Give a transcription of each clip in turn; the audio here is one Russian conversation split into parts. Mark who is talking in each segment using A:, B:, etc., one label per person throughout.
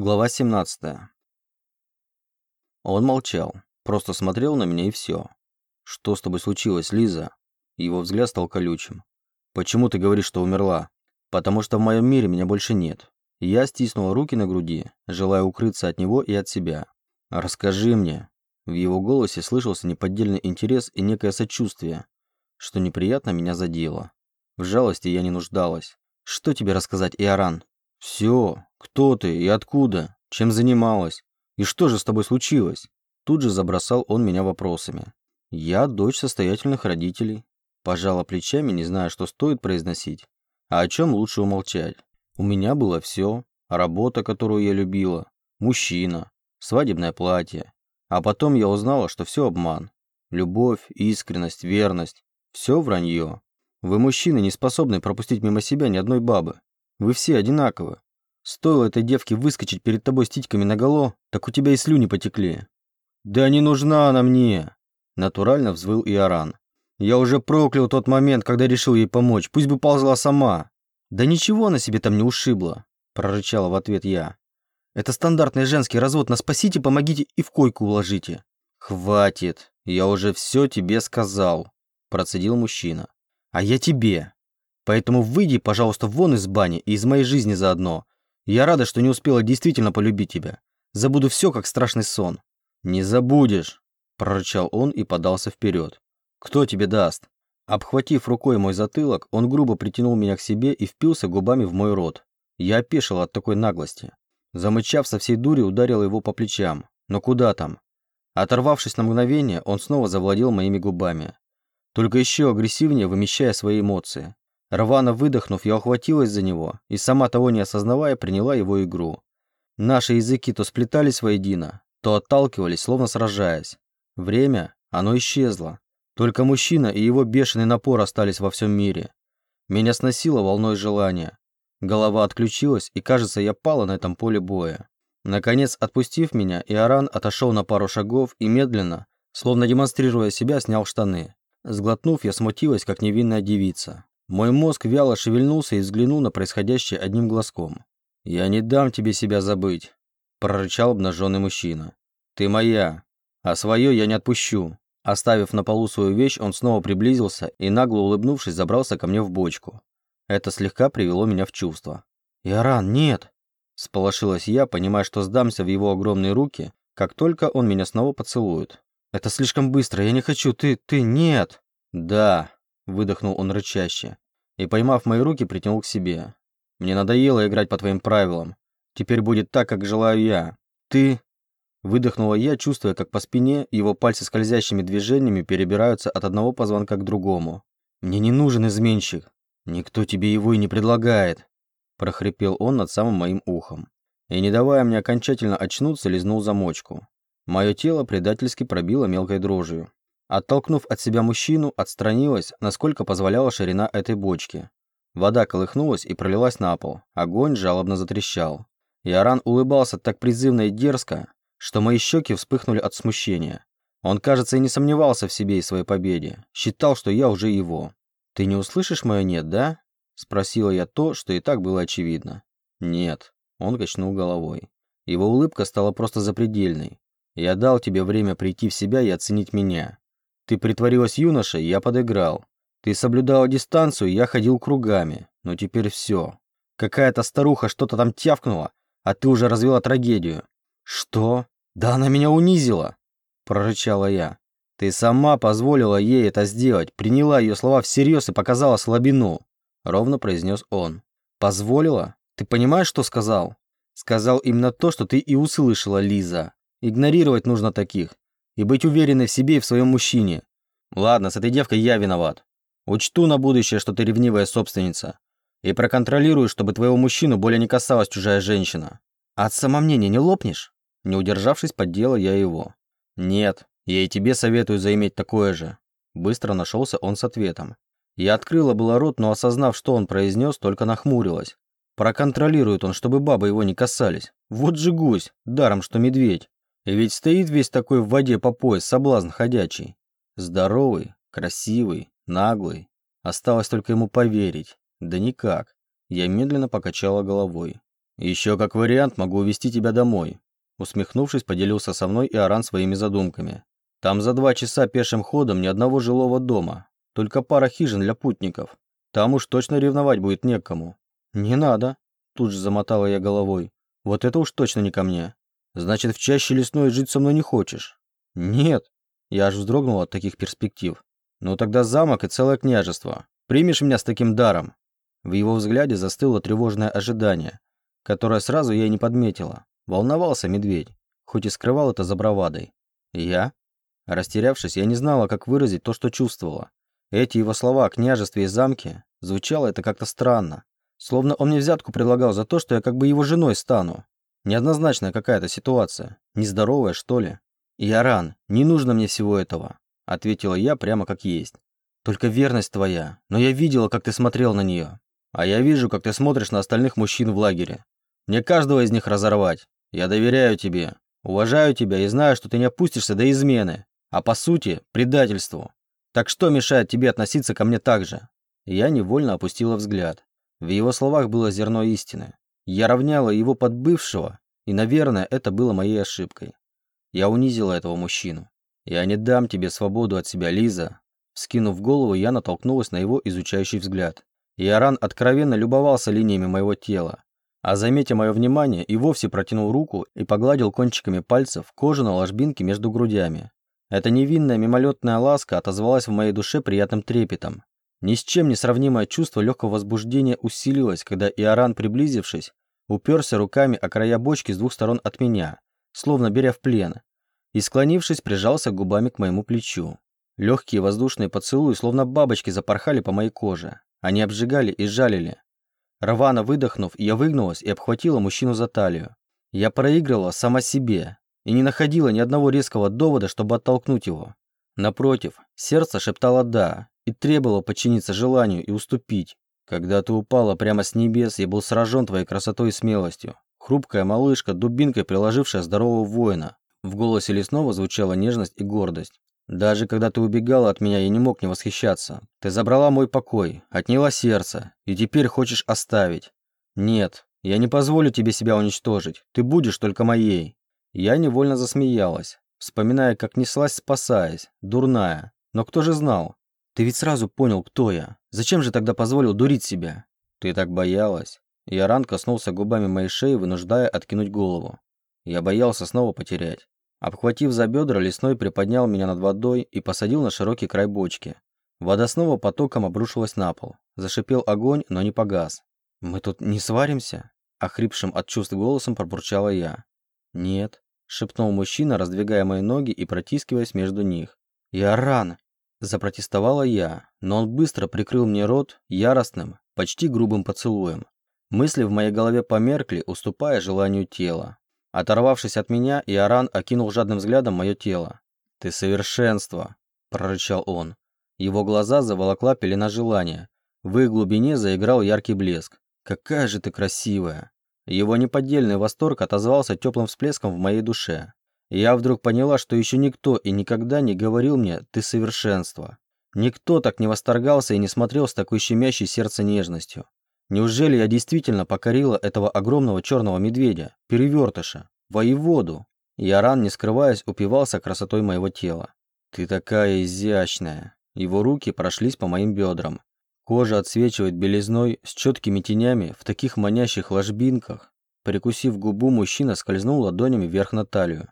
A: Глава 17. Он молчал, просто смотрел на меня и все. «Что с тобой случилось, Лиза?» Его взгляд стал колючим. «Почему ты говоришь, что умерла?» «Потому что в моем мире меня больше нет». Я стиснула руки на груди, желая укрыться от него и от себя. «Расскажи мне». В его голосе слышался неподдельный интерес и некое сочувствие, что неприятно меня задело. В жалости я не нуждалась. «Что тебе рассказать, Иоран?» «Все. Кто ты и откуда? Чем занималась? И что же с тобой случилось?» Тут же забросал он меня вопросами. «Я дочь состоятельных родителей». Пожала плечами, не зная, что стоит произносить. А о чем лучше умолчать. У меня было все. Работа, которую я любила. Мужчина. Свадебное платье. А потом я узнала, что все обман. Любовь, искренность, верность. Все вранье. Вы, мужчины, не способны пропустить мимо себя ни одной бабы. Вы все одинаковы. Стоило этой девке выскочить перед тобой с титьками наголо, так у тебя и слюни потекли. Да не нужна она мне, натурально взвыл Иоран. Я уже проклял тот момент, когда решил ей помочь. Пусть бы ползла сама. Да ничего она себе там не ушибла, прорычала в ответ я. Это стандартный женский развод на спасите, помогите и в койку уложите. Хватит, я уже все тебе сказал, процедил мужчина. А я тебе. Поэтому выйди, пожалуйста, вон из бани и из моей жизни заодно. Я рада, что не успела действительно полюбить тебя. Забуду все, как страшный сон». «Не забудешь», – прорычал он и подался вперед. «Кто тебе даст?» Обхватив рукой мой затылок, он грубо притянул меня к себе и впился губами в мой рот. Я опешил от такой наглости. Замычав со всей дури, ударил его по плечам. Но куда там? Оторвавшись на мгновение, он снова завладел моими губами. Только еще агрессивнее вымещая свои эмоции. Рвано выдохнув, я ухватилась за него и, сама того не осознавая, приняла его игру. Наши языки то сплетались воедино, то отталкивались, словно сражаясь. Время, оно исчезло. Только мужчина и его бешеный напор остались во всем мире. Меня сносило волной желания. Голова отключилась, и, кажется, я пала на этом поле боя. Наконец, отпустив меня, Иоран отошел на пару шагов и медленно, словно демонстрируя себя, снял штаны. Сглотнув, я смутилась, как невинная девица. Мой мозг вяло шевельнулся и взглянул на происходящее одним глазком. «Я не дам тебе себя забыть», – прорычал обнаженный мужчина. «Ты моя, а свое я не отпущу». Оставив на полу свою вещь, он снова приблизился и, нагло улыбнувшись, забрался ко мне в бочку. Это слегка привело меня в чувство. «Иоран, нет!» – сполошилась я, понимая, что сдамся в его огромные руки, как только он меня снова поцелует. «Это слишком быстро, я не хочу, ты, ты, нет!» «Да!» Выдохнул он рычаще, и, поймав мои руки, притянул к себе. «Мне надоело играть по твоим правилам. Теперь будет так, как желаю я. Ты...» Выдохнула я, чувствуя, как по спине его пальцы скользящими движениями перебираются от одного позвонка к другому. «Мне не нужен изменщик. Никто тебе его и не предлагает», прохрипел он над самым моим ухом. И, не давая мне окончательно очнуться, лизнул замочку. Мое тело предательски пробило мелкой дрожью. Оттолкнув от себя мужчину, отстранилась, насколько позволяла ширина этой бочки. Вода колыхнулась и пролилась на пол. Огонь жалобно затрещал. Яран улыбался так призывно и дерзко, что мои щеки вспыхнули от смущения. Он, кажется, и не сомневался в себе и своей победе. Считал, что я уже его. «Ты не услышишь мое «нет», да?» Спросила я то, что и так было очевидно. «Нет», — он качнул головой. Его улыбка стала просто запредельной. «Я дал тебе время прийти в себя и оценить меня. Ты притворилась юношей, я подыграл. Ты соблюдала дистанцию, я ходил кругами. Но теперь все. Какая-то старуха что-то там тявкнула, а ты уже развела трагедию. Что? Да она меня унизила, прорычала я. Ты сама позволила ей это сделать, приняла ее слова всерьез и показала слабину, ровно произнес он. Позволила? Ты понимаешь, что сказал? Сказал именно то, что ты и услышала, Лиза. Игнорировать нужно таких и быть уверенной в себе и в своем мужчине. Ладно, с этой девкой я виноват. Учту на будущее, что ты ревнивая собственница. И проконтролирую, чтобы твоего мужчину более не касалась чужая женщина. От самомнения не лопнешь? Не удержавшись, поддела я его. Нет, я и тебе советую заиметь такое же. Быстро нашелся он с ответом. Я открыла было рот, но осознав, что он произнес, только нахмурилась. Проконтролирует он, чтобы бабы его не касались. Вот же гусь, даром что медведь. И ведь стоит весь такой в воде по пояс, соблазн ходячий. Здоровый, красивый, наглый. Осталось только ему поверить. Да никак. Я медленно покачала головой. Еще как вариант могу увезти тебя домой. Усмехнувшись, поделился со мной Иоран своими задумками. Там за два часа пешим ходом ни одного жилого дома, только пара хижин для путников. Там уж точно ревновать будет некому. Не надо, тут же замотала я головой. Вот это уж точно не ко мне. Значит, в чаще лесной жить со мной не хочешь? Нет. Я аж вздрогнул от таких перспектив. Ну тогда замок и целое княжество. Примешь меня с таким даром? В его взгляде застыло тревожное ожидание, которое сразу я и не подметила. Волновался медведь, хоть и скрывал это за бравадой. Я? Растерявшись, я не знала, как выразить то, что чувствовала. Эти его слова о княжестве и замке, звучало это как-то странно. Словно он мне взятку предлагал за то, что я как бы его женой стану. Неоднозначная какая-то ситуация. Нездоровая, что ли? «Яран, не нужно мне всего этого», — ответила я прямо как есть. «Только верность твоя. Но я видела, как ты смотрел на нее. А я вижу, как ты смотришь на остальных мужчин в лагере. Мне каждого из них разорвать. Я доверяю тебе, уважаю тебя и знаю, что ты не опустишься до измены, а по сути, предательству. Так что мешает тебе относиться ко мне так же?» Я невольно опустила взгляд. В его словах было зерно истины. Я равняла его под бывшего, и, наверное, это было моей ошибкой. Я унизила этого мужчину. Я не дам тебе свободу от себя, Лиза. Скинув голову, я натолкнулась на его изучающий взгляд. Иоран откровенно любовался линиями моего тела, а заметя мое внимание, и вовсе протянул руку и погладил кончиками пальцев кожу на ложбинке между грудями. Эта невинная мимолетная ласка отозвалась в моей душе приятным трепетом. Ни с чем не сравнимое чувство легкого возбуждения усилилось, когда Иоран, приблизившись, уперся руками о края бочки с двух сторон от меня, словно беря в плен, и, склонившись, прижался губами к моему плечу. Легкие воздушные поцелуи, словно бабочки, запорхали по моей коже. Они обжигали и жалили. Рвано выдохнув, я выгнулась и обхватила мужчину за талию. Я проигрывала сама себе и не находила ни одного резкого довода, чтобы оттолкнуть его. Напротив, сердце шептало «да» и требовало подчиниться желанию и уступить. Когда ты упала прямо с небес, я был сражен твоей красотой и смелостью. Хрупкая малышка, дубинкой приложившая здорового воина. В голосе лесного звучала нежность и гордость. Даже когда ты убегала от меня, я не мог не восхищаться. Ты забрала мой покой, отняла сердце, и теперь хочешь оставить. Нет, я не позволю тебе себя уничтожить. Ты будешь только моей. Я невольно засмеялась, вспоминая, как неслась, спасаясь, дурная. Но кто же знал? Ты ведь сразу понял, кто я. Зачем же тогда позволил дурить себя? Ты так боялась. Яран коснулся губами моей шеи, вынуждая откинуть голову. Я боялся снова потерять. Обхватив за бедра, лесной приподнял меня над водой и посадил на широкий край бочки. Вода снова потоком обрушилась на пол. Зашипел огонь, но не погас. «Мы тут не сваримся?» Охрипшим от чувств голосом пробурчала я. «Нет», — шепнул мужчина, раздвигая мои ноги и протискиваясь между них. «Я ран!» — запротестовала я, но он быстро прикрыл мне рот яростным, почти грубым поцелуем. Мысли в моей голове померкли, уступая желанию тела. Оторвавшись от меня, Иоран окинул жадным взглядом мое тело. «Ты совершенство!» – прорычал он. Его глаза заволокла пелена желания. В их глубине заиграл яркий блеск. «Какая же ты красивая!» Его неподдельный восторг отозвался теплым всплеском в моей душе. Я вдруг поняла, что еще никто и никогда не говорил мне «ты совершенство». Никто так не восторгался и не смотрел с такой щемящей сердце нежностью. Неужели я действительно покорила этого огромного черного медведя, перевертыша, воеводу? Яран, не скрываясь, упивался красотой моего тела. «Ты такая изящная!» Его руки прошлись по моим бедрам. Кожа отсвечивает белизной с четкими тенями в таких манящих ложбинках. Прикусив губу, мужчина скользнул ладонями вверх на талию.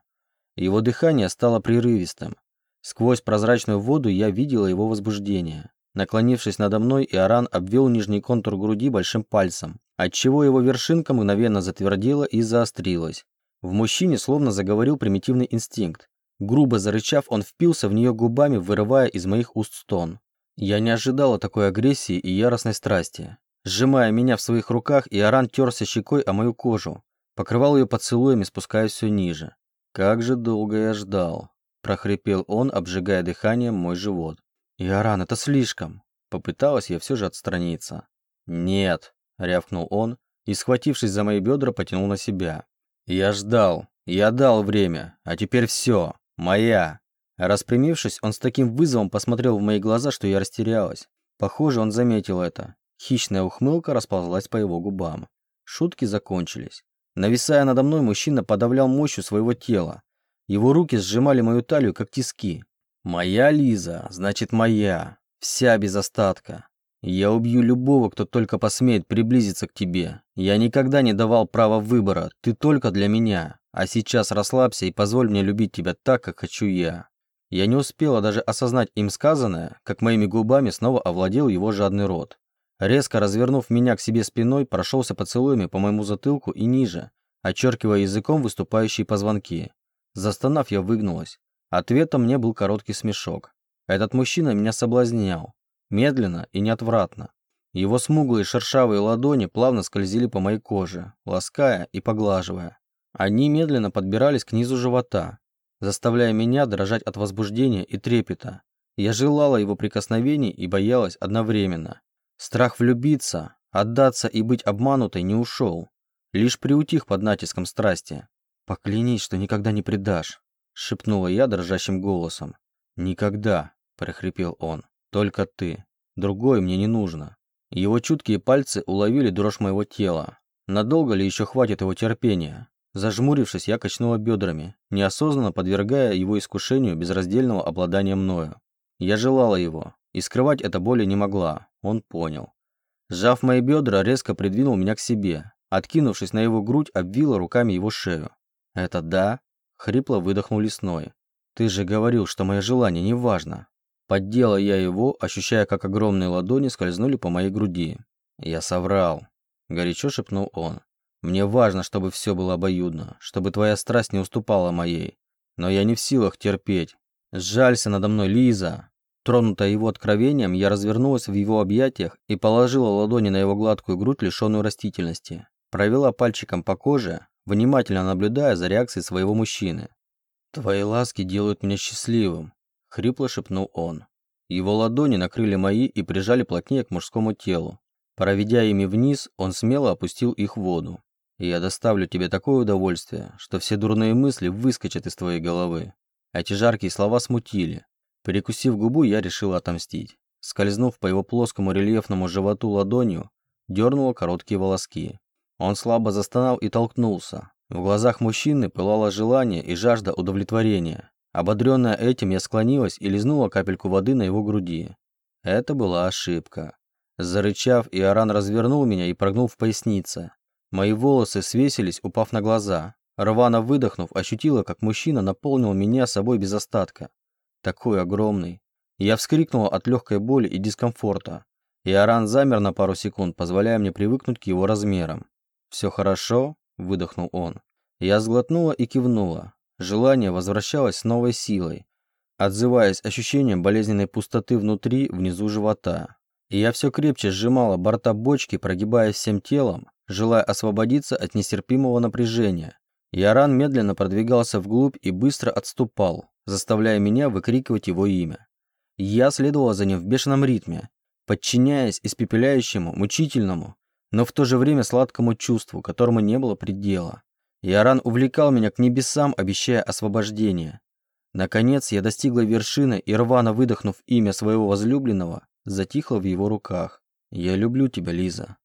A: Его дыхание стало прерывистым. Сквозь прозрачную воду я видела его возбуждение. Наклонившись надо мной, Иоран обвел нижний контур груди большим пальцем, отчего его вершинка мгновенно затвердела и заострилась. В мужчине словно заговорил примитивный инстинкт. Грубо зарычав, он впился в нее губами, вырывая из моих уст стон. Я не ожидала такой агрессии и яростной страсти. Сжимая меня в своих руках, Иоран терся щекой о мою кожу, покрывал ее поцелуями, спускаясь все ниже. «Как же долго я ждал!» – прохрипел он, обжигая дыханием мой живот. «Иоран, это слишком!» Попыталась я все же отстраниться. «Нет!» — рявкнул он и, схватившись за мои бедра, потянул на себя. «Я ждал, я дал время, а теперь все, моя!» Распрямившись, он с таким вызовом посмотрел в мои глаза, что я растерялась. Похоже, он заметил это. Хищная ухмылка расползлась по его губам. Шутки закончились. Нависая надо мной, мужчина подавлял мощью своего тела. Его руки сжимали мою талию, как тиски. «Моя Лиза, значит моя. Вся без остатка. Я убью любого, кто только посмеет приблизиться к тебе. Я никогда не давал права выбора, ты только для меня. А сейчас расслабься и позволь мне любить тебя так, как хочу я». Я не успела даже осознать им сказанное, как моими губами снова овладел его жадный рот. Резко развернув меня к себе спиной, прошелся поцелуями по моему затылку и ниже, очеркивая языком выступающие позвонки. Застонав, я выгнулась. Ответом мне был короткий смешок. Этот мужчина меня соблазнял. Медленно и неотвратно. Его смуглые шершавые ладони плавно скользили по моей коже, лаская и поглаживая. Они медленно подбирались к низу живота, заставляя меня дрожать от возбуждения и трепета. Я желала его прикосновений и боялась одновременно. Страх влюбиться, отдаться и быть обманутой не ушел, лишь приутих под натиском страсти. «Поклянись, что никогда не предашь», — шепнула я дрожащим голосом. «Никогда», — прохрипел он. Только ты. Другое мне не нужно. Его чуткие пальцы уловили дрожь моего тела. Надолго ли еще хватит его терпения? Зажмурившись, я качнула бедрами, неосознанно подвергая его искушению безраздельного обладания мною. Я желала его, и скрывать это более не могла. Он понял. Сжав мои бедра, резко придвинул меня к себе. Откинувшись на его грудь, обвила руками его шею. «Это да?» — хрипло выдохнул лесной. «Ты же говорил, что мое желание не важно». Поддела я его, ощущая, как огромные ладони скользнули по моей груди. «Я соврал», — горячо шепнул он. «Мне важно, чтобы все было обоюдно, чтобы твоя страсть не уступала моей. Но я не в силах терпеть. Сжалься надо мной, Лиза!» Тронутая его откровением, я развернулась в его объятиях и положила ладони на его гладкую грудь, лишенную растительности. Провела пальчиком по коже, внимательно наблюдая за реакцией своего мужчины. «Твои ласки делают меня счастливым», хрипло шепнул он. Его ладони накрыли мои и прижали плотнее к мужскому телу. Проведя ими вниз, он смело опустил их в воду. «Я доставлю тебе такое удовольствие, что все дурные мысли выскочат из твоей головы». Эти жаркие слова смутили. Перекусив губу, я решила отомстить. Скользнув по его плоскому рельефному животу ладонью, дернула короткие волоски. Он слабо застонал и толкнулся. В глазах мужчины пылало желание и жажда удовлетворения. Ободренная этим, я склонилась и лизнула капельку воды на его груди. Это была ошибка. Зарычав, Иоран развернул меня и прогнул в пояснице. Мои волосы свесились, упав на глаза. Рвано выдохнув, ощутила, как мужчина наполнил меня собой без остатка. Такой огромный. Я вскрикнула от легкой боли и дискомфорта. Иоран замер на пару секунд, позволяя мне привыкнуть к его размерам. «Все хорошо?» – выдохнул он. Я сглотнула и кивнула. Желание возвращалось с новой силой, отзываясь ощущением болезненной пустоты внутри, внизу живота. И я все крепче сжимала борта бочки, прогибаясь всем телом, желая освободиться от нестерпимого напряжения. Яран медленно продвигался вглубь и быстро отступал, заставляя меня выкрикивать его имя. Я следовала за ним в бешеном ритме, подчиняясь испепеляющему, мучительному, но в то же время сладкому чувству, которому не было предела. Иоран увлекал меня к небесам, обещая освобождение. Наконец я достигла вершины и, рвано выдохнув имя своего возлюбленного, затихла в его руках. «Я люблю тебя, Лиза».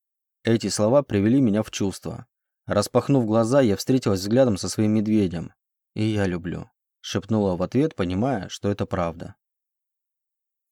A: Эти слова привели меня в чувство. Распахнув глаза, я встретилась взглядом со своим медведем. «И я люблю», — шепнула в ответ, понимая, что это правда.